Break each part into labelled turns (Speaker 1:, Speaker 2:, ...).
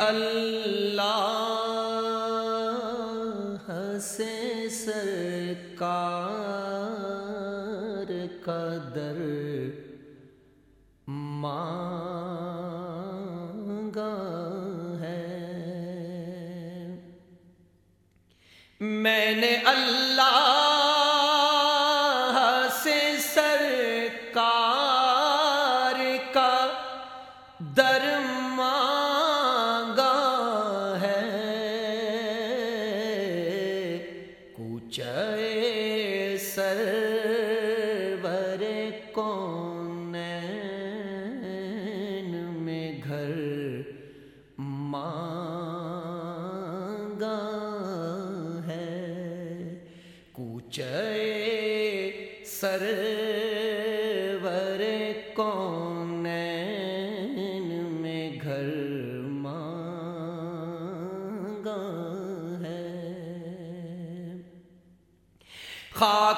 Speaker 1: اللہ سے سرکار قدر مانگا ہے۔ میں نے اللہ سر سرور کون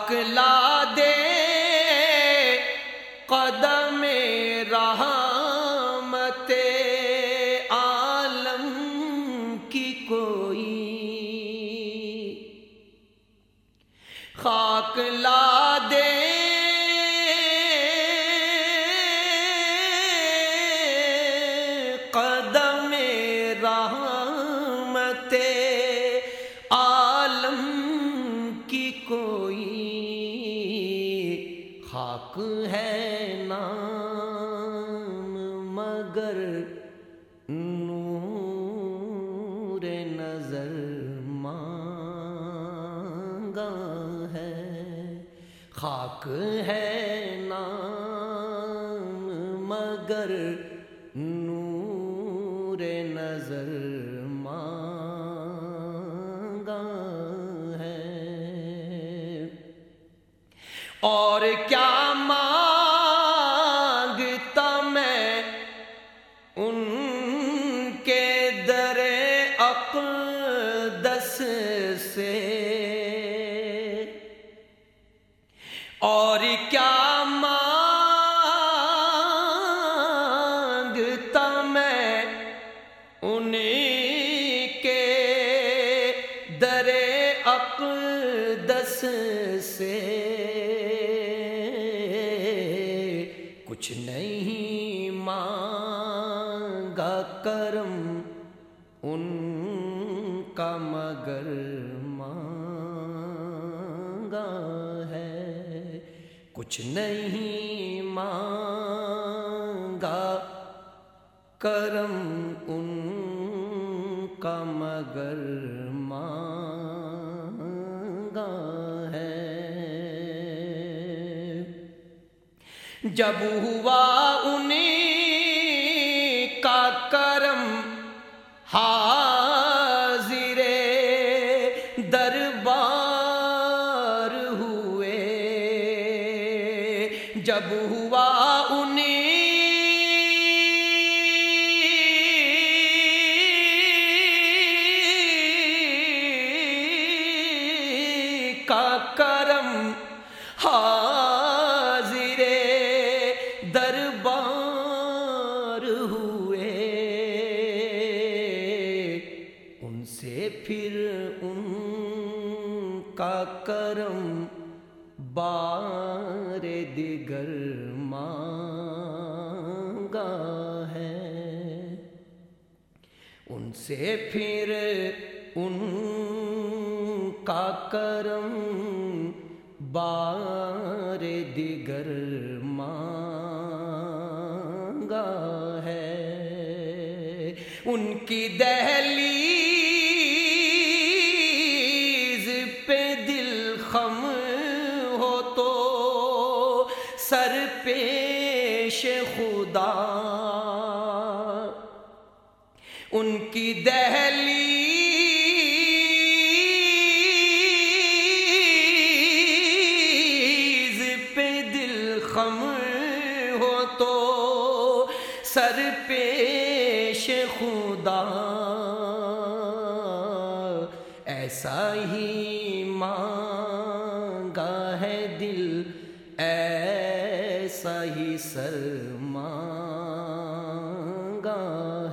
Speaker 1: خاک لا دے۔ قدم رحمت عالم کی کوئی خاک لا دے۔ قدم رحمت گاں ہے۔ خاک ہے نام مگر نور نظر مانگا ہے۔ اور کیا ماں مانگا کرم، ان کا مگر مانگا ہے۔ کچھ نہیں مانگا، کرم ان کا مگر مانگا ہے۔ جب ہوا انہیں جب ہوا انہیں ہے۔ ان سے پھر ان کا کرم بار دیگر مانگا ہے۔ ان کی دہلیز پہ دل خم ہو تو سر پیش خدا سر پیش خدا ایسا ہی مانگا ہے دل، ایسا ہی سر مانگا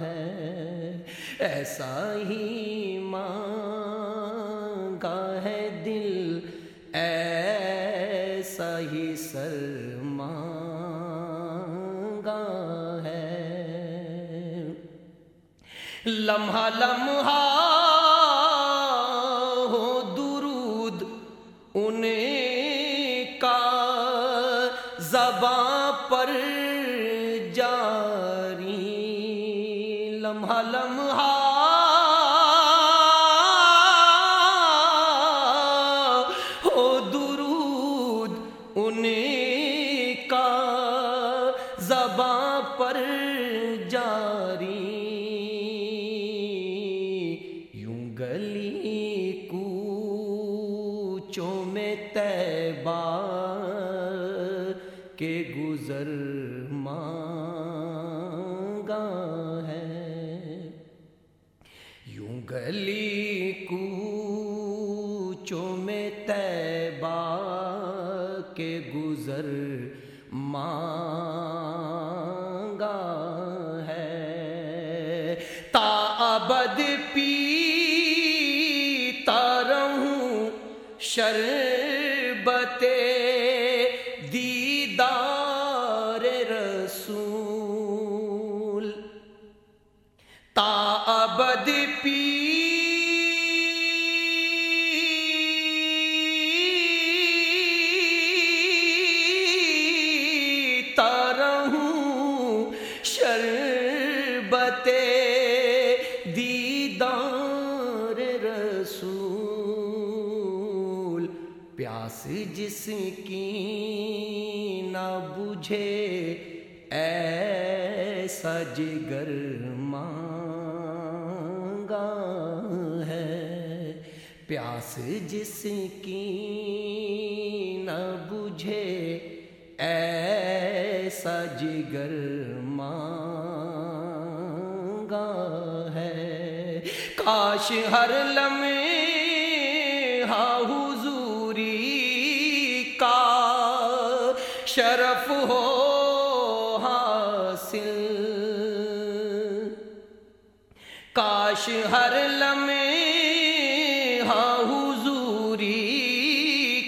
Speaker 1: ہے، ایسا ہی مانگا ہے دل، ایسا ہی سر مانگا لمحہ لمحہ ہو درود ان کا زباں پر جاری۔ لمحہ لمحہ گلی کوچوں میں تیبا کے گزر مانگا ہے۔ یوں گلی کوچوں میں تیبا کے گزر مانگا دیدار رسول تا ابد پیتا رہوں شربت دیدار رسول۔ پیاس جس کی جگر مانگا ہے۔ پیاس جس کی نہ بجھے، ایسا جگر مانگا ہے۔ کاش ہر لمحے ہر لمحے ہاں حضوری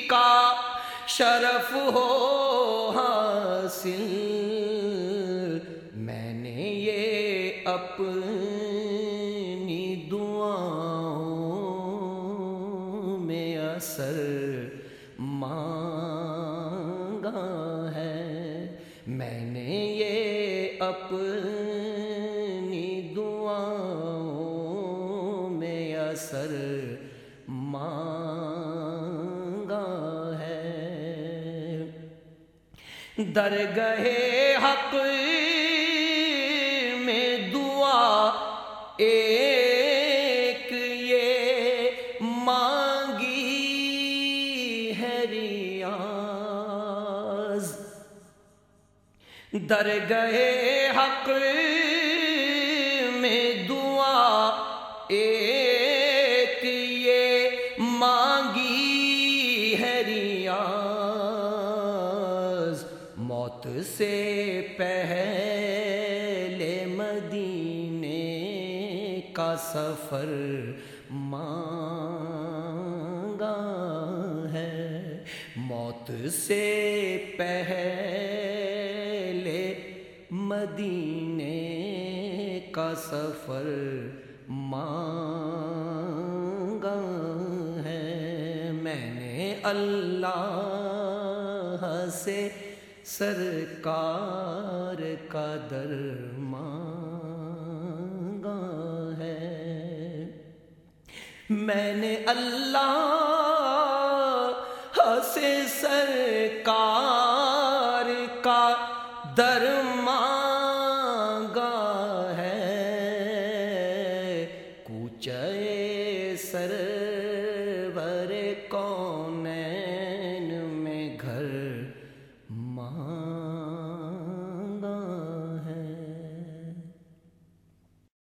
Speaker 1: کا شرف ہو حاصل۔ میں نے یہ اپنی دعاؤں میں اثر مانگا ہے۔ میں نے یہ اپنی درگہ حق میں دعا ایک یہ مانگی ہے ریاض۔ درگاہ حق سے پہلے مدینے کا سفر مانگا ہے۔ موت سے پہلے مدینے کا سفر مانگا ہے۔ میں نے اللہ سے سرکار کا در مانگا ہے۔ میں نے اللہ سے سرکار